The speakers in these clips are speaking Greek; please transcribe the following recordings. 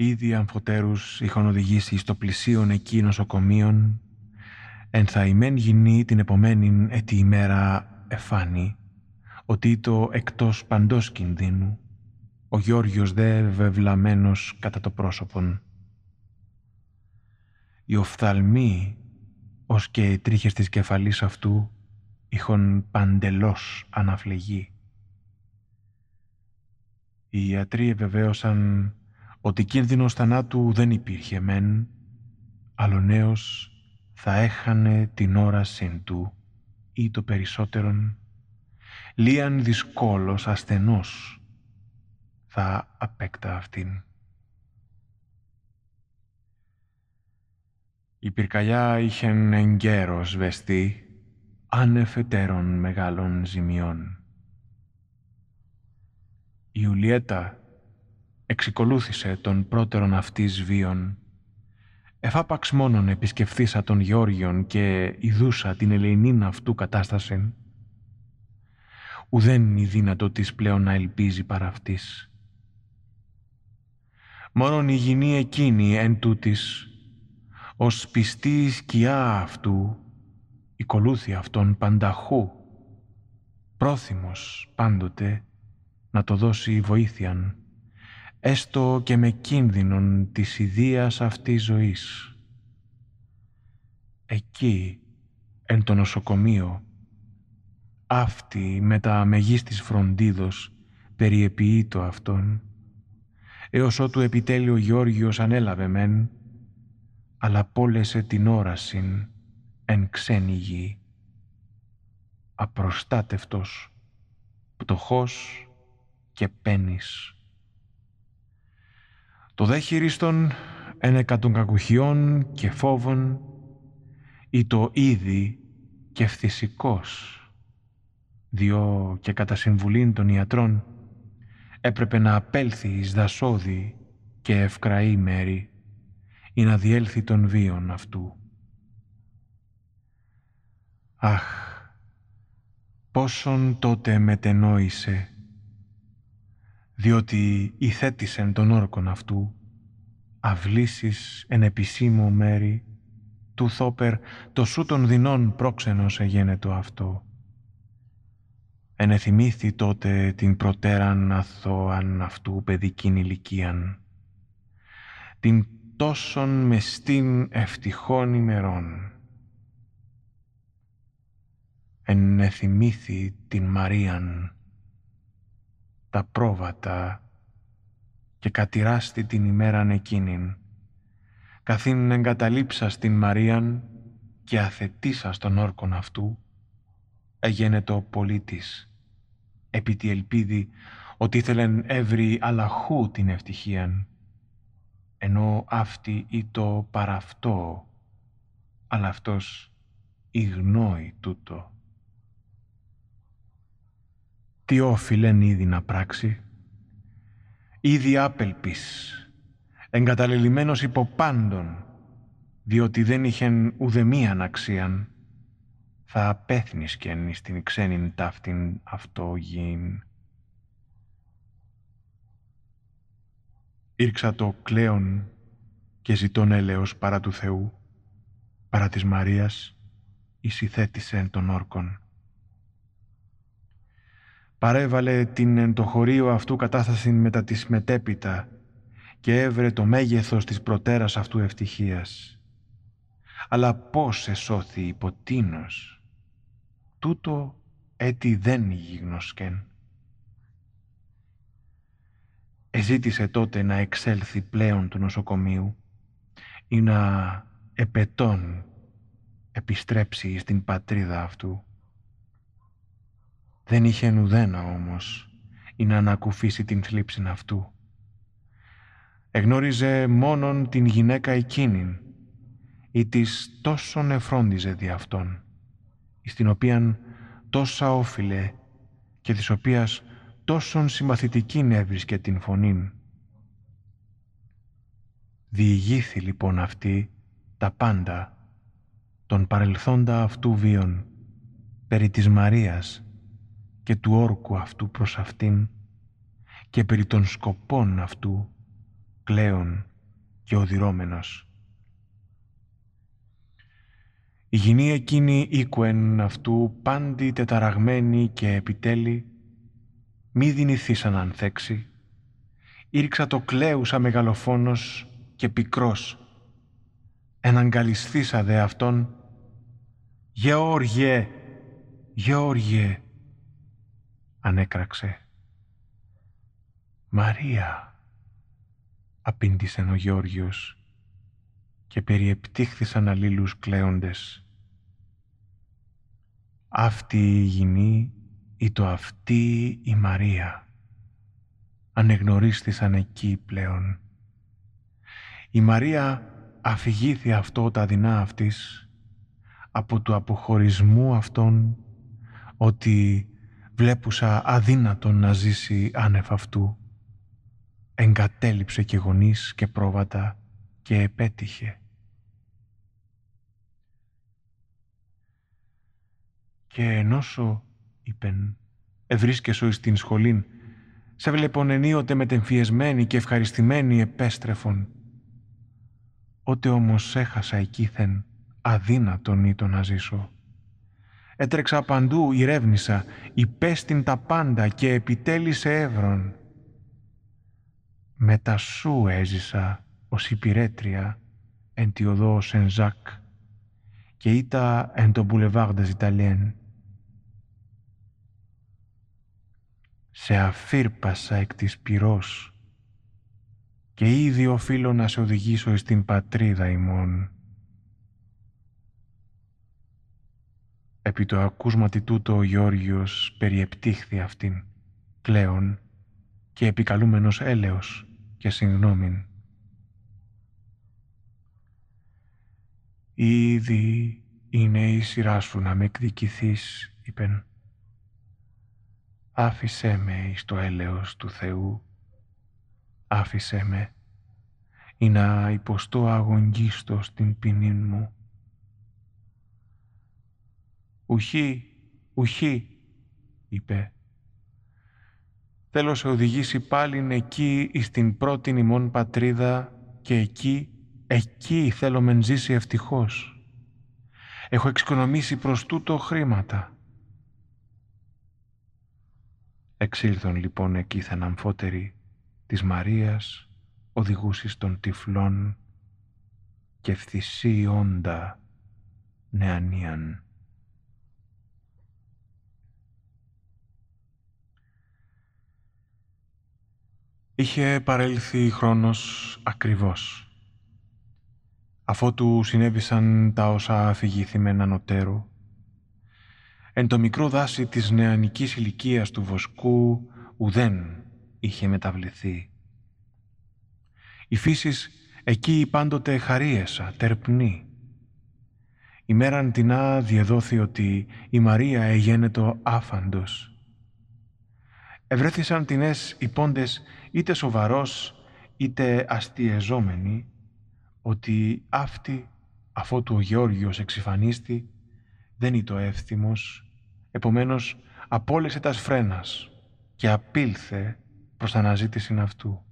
Ήδη αμφωτέρους είχαν οδηγήσει στο πλησίον εκεί νοσοκομείων, ενθαϊμέν γυνή την επομένη έτη ημέρα εφάνη, ότι το εκτός παντός κινδύνου, ο Γιώργιος δε βεβλαμένος κατά το πρόσωπον. Οι οφθαλμοί, ως και οι τρίχες της κεφαλής αυτού, είχαν παντελώς αναφλεγεί. Οι ιατροί βεβαίωσαν ότι κίνδυνος θανάτου δεν υπήρχε μεν, αλλά ο νέος θα έχανε την όρασή του ή το περισσότερον λίαν δυσκόλος ασθενός θα απέκτα αυτήν. Η πυρκαλιά είχεν εγκαίρος βεστή άνεφετέρων μεγάλων ζημιών. Η Ιουλιέτα εξικολούθησε τον πρώτερον αυτής βίων. Εφάπαξ μόνον επισκεφθήσα τον Γεώργιον και ειδούσα την ελεηνήν αυτού κατάσταση. Ουδέν η δύνατο της πλέον να ελπίζει παρά αυτής. Μόνον η γυνή εκείνη εν τούτης, ως πιστή σκιά αυτού, οικολούθη αυτόν πανταχού, πρόθυμος πάντοτε να το δώσει βοήθειαν έστω και με κίνδυνον της ιδίας αυτής ζωής. Εκεί, εν το νοσοκομείο, αυτή με τα μεγίστης φροντίδος περιεποιεί το αυτόν, έως ότου επιτέλει ο Γιώργιος ανέλαβε μεν, αλλά πόλεσε την όρασιν εν ξένη γη. Απροστάτευτος, πτωχός και πένης. Το δε χειρίστον εν των κακουχιών και φόβων ή το ήδη και φυσικός, διό και κατά συμβουλήν των ιατρών έπρεπε να απέλθει εις δασόδη και ευκραή μέρη ή να διέλθει των βίων αυτού. Αχ, πόσον τότε μετενόησε διότι ηθέτησεν τον όρκον αυτού, αυλήσεις εν επισήμου μέρη, του θόπερ το σου των δεινών πρόξενος εγένετο αυτό. Ενεθυμήθη τότε την προτέραν αθώαν αυτού παιδικήν ηλικίαν, την τόσον μεστήν ευτυχών ημερών. Ενεθυμήθη την Μαρίαν, τα πρόβατα και κατηράστη την ημέραν εκείνην, καθήν εγκαταλείψα στην Μαρίαν και αθετήσα στον όρκον αυτού, έγενε το πολίτης, επί τη ελπίδη ότι ήθελεν έβρι αλαχού την ευτυχίαν, ενώ αυτή ή το παραυτό, αλλά αυτός ηγνώει τούτο. Τι όφιλεν ήδη να πράξει; Ήδη άπελπης, εγκαταλελειμμένος υπό πάντων, διότι δεν είχεν ουδεμίαν αξίαν, θα απέθνισκεν εις την ξένην ταύτην αυτό γην. Ήρξα το κλαίον και ζητών έλεος παρά του Θεού, παρά της Μαρίας, ησυθέτησε τον όρκον παρέβαλε την εν το χωρίο αυτού κατάσταση μετά της μετέπειτα και έβρε το μέγεθος της προτέρας αυτού ευτυχίας. Αλλά πώς εσώθη υποτίνος, τούτο έτι δεν γίγνωσκεν. Εζήτησε τότε να εξέλθει πλέον του νοσοκομείου ή να επετών επιστρέψει στην πατρίδα αυτού. Δεν είχε ουδένα όμως ή να ανακουφίσει την θλίψη αυτού. Εγνώριζε μόνον την γυναίκα εκείνην ή της τόσον εφρόντιζε δι' αυτόν, εις την οποίαν τόσα όφιλε και της οποίας τόσον συμπαθητική έβρισκε την φωνήν. Διηγήθη λοιπόν αυτή τα πάντα τον παρελθόντα αυτού βίων περί της Μαρίας και του όρκου αυτού προς αυτήν και περί των σκοπών αυτού κλαίων και οδυρώμενος. Η γυνή εκείνη οίκουεν αυτού πάντη τεταραγμένη και επιτέλει, μη δυνηθήσαν αν ανθέξει, ήρξα το κλαίουσα μεγαλοφόνος και πικρός, εναγκαλισθήσα δε αυτόν, «Γεώργιε, Γεώργιε», ανέκραξε. «Μαρία», απήντησε ο Γεώργιος και περιεπτύχθησαν αλλήλους κλαίοντες. Αυτή η γυνή ή το αυτή η Μαρία ανεγνωρίστησαν εκεί πλέον. Η Μαρία αφηγήθη αυτό τα δεινά αυτής από του αποχωρισμού αυτών ότι βλέπουσα αδύνατον να ζήσει άνευ αυτού. Εγκατέλειψε και γονείς και πρόβατα και επέτυχε. Και ενώσο, είπεν, ευρίσκεσο εις την σχολήν, σε βλέπον ενίοτε μετεμφιεσμένη και ευχαριστημένη επέστρεφον. Ότε όμως έχασα εκείθεν, αδύνατον ήταν να ζήσω. Έτρεξα παντού, ηρεύνησα, υπέστην τα πάντα και επιτέλησε εύρων. Μετά σου έζησα ως υπηρέτρια εν τη οδό Σεν Ζακ και ήτα εν το Boulevard Ιταλιέν. Σε αφήρπασα εκ της πυρός και ήδη οφείλω να σε οδηγήσω στην πατρίδα ημών. Επί το ακούσματι τούτο ο Γεώργιος περιεπτύχθη αυτήν, πλέον και επικαλούμενος έλεος και συγγνώμην. «Ήδη είναι η σειρά σου να με εκδικηθείς», είπεν. «Άφησέ με εις το έλεος του Θεού. Άφησέ με ή να υποστώ αγωνγίστο στην ποινή μου. «Ουχή, ουχή», είπε. «Θέλω σε οδηγήσει πάλιν εκεί εις την πρώτη ημών πατρίδα και εκεί Εκεί θέλω μεν ζήσει ευτυχώς. Έχω εξοικονομήσει προς τούτο χρήματα. Εξήλθον λοιπόν εκεί θαναμφότεροι της Μαρίας, οδηγούσης των τυφλών και φθησί όντα νεανίαν. Είχε παρέλθει χρόνος ακριβώς αφότου συνέβησαν τα όσα αφηγήθη με έναν οτέρο. Εν το μικρό δάση της νεανικής ηλικίας του βοσκού ουδέν είχε μεταβληθεί. Η φύση εκεί πάντοτε χαρίεσα, τερπνή. Ημέραν τεινά διεδόθη ότι η Μαρία εγένετο άφαντος. Ευρέθησαν τινές οι πόντες είτε σοβαρός είτε αστιεζόμενοι ότι αυτή, αφότου ο Γεώργιος εξυφανίστη, δεν είναι το εύθυμος, επομένως απόλυσε τας σφρένας και απήλθε προς αναζήτηση αυτού.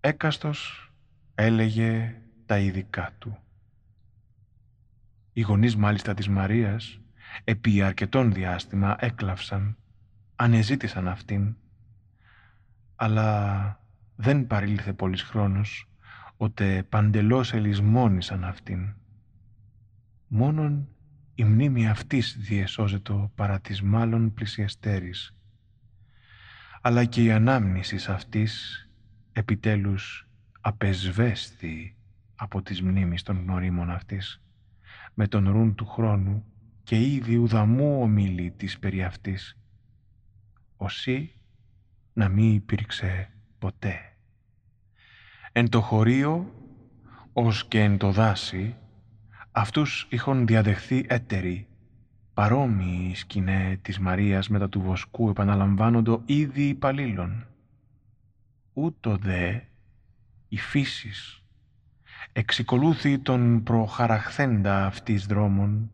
Έκαστος έλεγε τα ειδικά του. Οι γονείς μάλιστα της Μαρίας επί αρκετών διάστημα έκλαυσαν, ανεζήτησαν αυτήν, αλλά δεν παρήλθε πολύς χρόνος, ότε παντελώς ελισμόνησαν αυτήν. Μόνον η μνήμη αυτής διεσώζεται παρά της μάλλον πλησιαστέρης, αλλά και η ανάμνηση αυτής επιτέλους απεσβέστη από τις μνήμης των γνωρίμων αυτής, με τον ρούν του χρόνου και ήδη ουδαμού ομίλη της περί αυτής, οσί να μη υπήρξε ποτέ. Εν το χωρίο, ως και εν το δάση, αυτούς είχον διαδεχθεί έτεροι. Παρόμοιοι σκηνέ της Μαρίας μετά του βοσκού επαναλαμβάνοντο ήδη υπαλλήλων. Ούτω δε η φύσης εξικολούθη τον προχαραχθέντα αυτής δρόμων,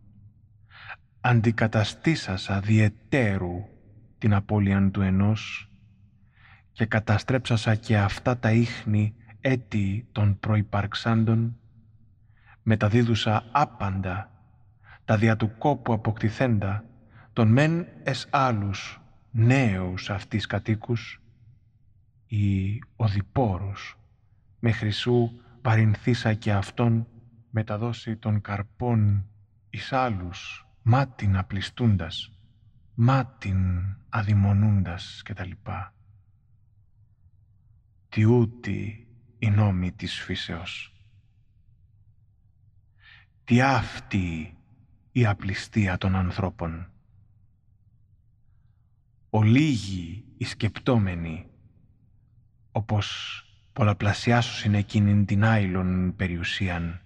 αντικαταστήσασα διετέρου την απώλειαν του ενός και καταστρέψασα και αυτά τα ίχνη έτη των προϋπαρξάντων, μεταδίδουσα άπαντα τα δια του κόπου αποκτηθέντα, των μεν ες άλλους νέους αυτής κατοίκους, ή οδηπόρους, με χρυσού παρινθήσα και αυτόν μεταδώσει των καρπών εις άλλους, μάτιν απλιστούντας, μάτιν αδειμονούντας κτλ. Τι ούτι η νόμη της φύσεως. Τι αυτή η απληστία των ανθρώπων. Ολίγοι οι σκεπτόμενοι, όπως πολλαπλασιάσωσιν εκείνην την άειλον περιουσίαν,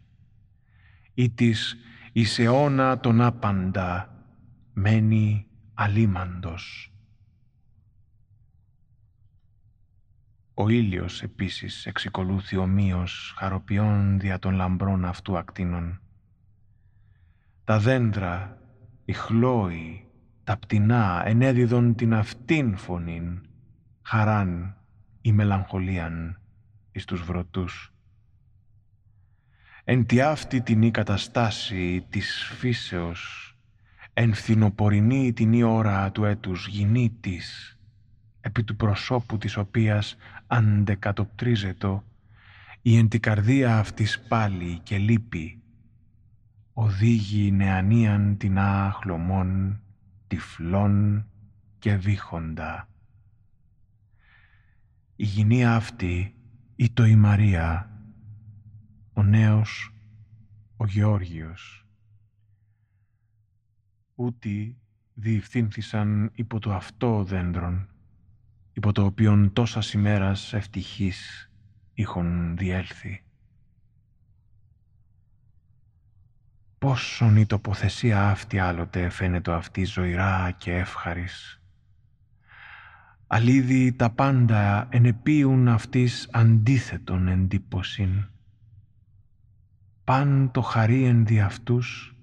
ή της εις αιώνα τον άπαντα μένει αλίμαντος. Ο ήλιος επίσης εξικολούθη ομοίως χαροποιών δια των λαμπρών αυτού ακτίνων. Τα δέντρα, οι χλώοι, τα πτηνά ενέδιδον την αυτήν φωνήν, χαράν ή μελαγχολίαν εις τους βρωτούς. Εν τη αυτή την καταστάση της φύσεως, εν φθινοπορεινή την ώρα του έτους της, επί του προσώπου της οποίας αντεκατοπτρίζετο, η εν τη καρδία αυτής πάλι και λύπη, οδήγει νεανίαν την άχλωμον, τυφλών και βήχοντα. Η γυνία αυτή ή το η Μαρία, ο νέος, ο Γεώργιος. Ούτι διευθύνθησαν υπό το αυτό δέντρον, υπό το οποίον τόσας ημέρας ευτυχής είχον διέλθει. Πόσον η τοποθεσία αυτή άλλοτε φαίνεται αυτή ζωηρά και εύχαρης. Αλίδη τα πάντα ενεπίουν αυτής αντίθετον εντύπωσιν. Παν το χαρί εν δι' αυτούς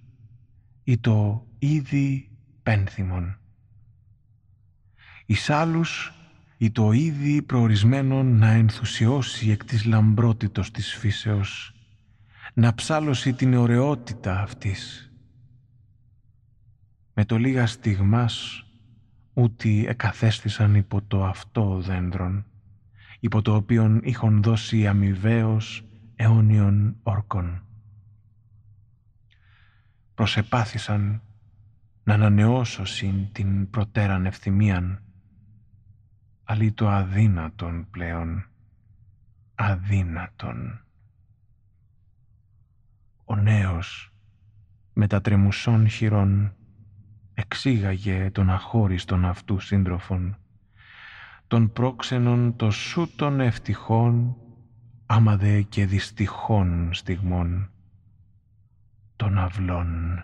ή το ήδη πένθυμον. Εις άλλους ή το ήδη προορισμένον να ενθουσιώσει εκ της λαμπρότητος της φύσεως να ψάλωσει την ωραιότητα αυτής. Με το λίγα στιγμάς ούτι εκαθέστησαν υπό το αυτό δέντρον, υπό το οποίον είχον δώσει αμοιβαίως αιώνιων όρκων. Προσεπάθησαν να ανανεώσωσιν την προτέραν ευθυμίαν, αλλή το αδύνατον πλέον, αδύνατον ο νέος με τα τρεμουσών χειρών εξήγαγε τον αχώριστον αυτού σύντροφων, τον πρόξενον το σου των ευτυχών, άμα δε και δυστυχών στιγμών, των αυλών.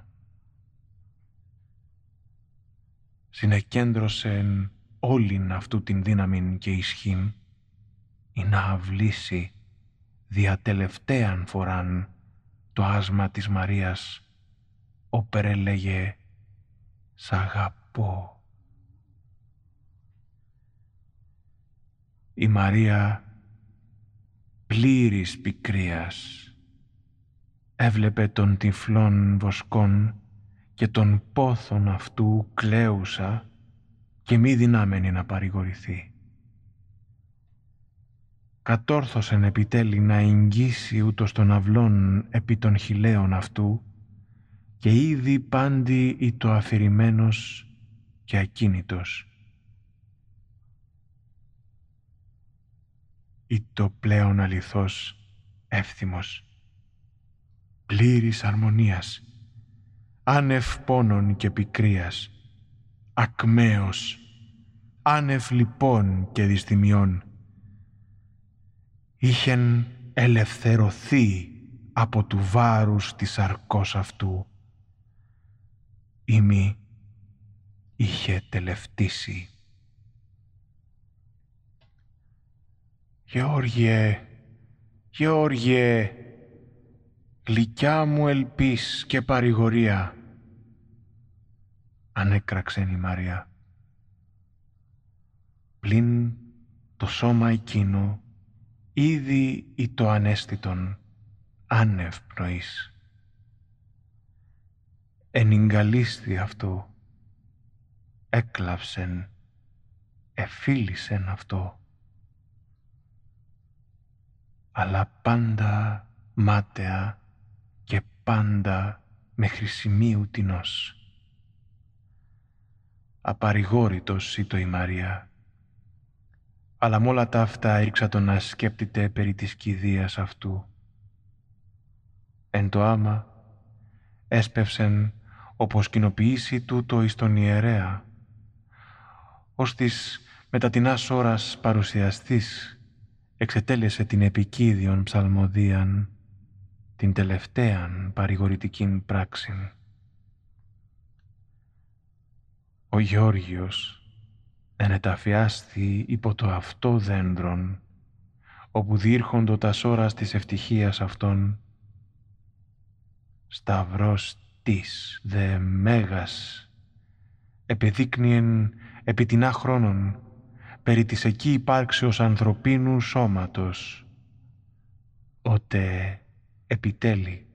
Συνεκέντρωσεν όλην αυτού την δύναμην και ισχύν, ή να αυλήσει δια τελευταίαν φοράν το άσμα της Μαρίας όπερ έλεγε «Σ' αγαπώ». Η Μαρία πλήρης πικρίας έβλεπε τον τυφλών βοσκόν και τον πόθον αυτού κλαίουσα και μη δυνάμενη να παρηγορηθεί κατόρθωσεν επιτέλει να εγγύσει ούτως των αυλών επί των χιλέων αυτού και ήδη πάντη ή το αφηρημένος και ακίνητος. Ή το πλέον αληθώς εύθυμος, πλήρης αρμονίας, άνευ πόνων και πικρίας, ακμαίος, άνευ λοιπόν και δυστημιών, είχεν ελευθερωθεί από του βάρους της αρκός αυτού. Ημί είχε τελευτήσει. Γεώργιε, Γεώργιε, γλυκιά μου ελπίς και παρηγορία, ανέκραξεν η Μαρία. Πλην το σώμα εκείνο ήδη ή το ανέστητον άνευ πνοής. Ενυγκαλίστη αυτό, έκλαψεν, εφίλησεν αυτό, αλλά πάντα μάταια και πάντα με χρησιμίου τεινός. Απαρηγόρητος το η Μαρία, αλλά μ' όλα τα αυτά έριξα τον να σκέπτεται περί της κηδείας αυτού. Εν το άμα έσπευσεν όπως κοινοποιήσει τούτο εις τον ιερέα, ως της μετατινάς ώρας παρουσιαστής εξετέλεσε την επικίδιον ψαλμοδίαν, την τελευταίαν παρηγορητικήν πράξην. Ο Γεώργιος ενεταφιάστη υπό το αυτό δένδρον, όπου διήρχοντο τα σώρας της ευτυχίας αυτών, σταυρός της δε μέγας, επιδείκνυεν επί την χρόνων, περί της εκεί υπάρξεως ανθρωπίνου σώματος, ότε επιτέλει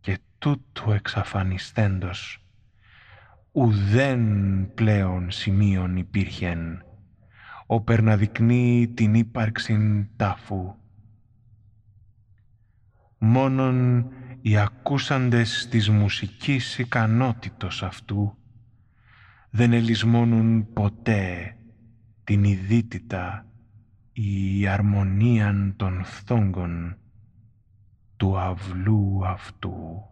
και τούτου εξαφανιστέντος ουδέν πλέον σημείων υπήρχεν, όπερ να δεικνύει την ύπαρξην τάφου. Μόνον οι ακούσαντες της μουσικής ικανότητος αυτού δεν ελισμώνουν ποτέ την ειδίτητα ή η αρμονίαν των φθόγκων του αυλού αυτού.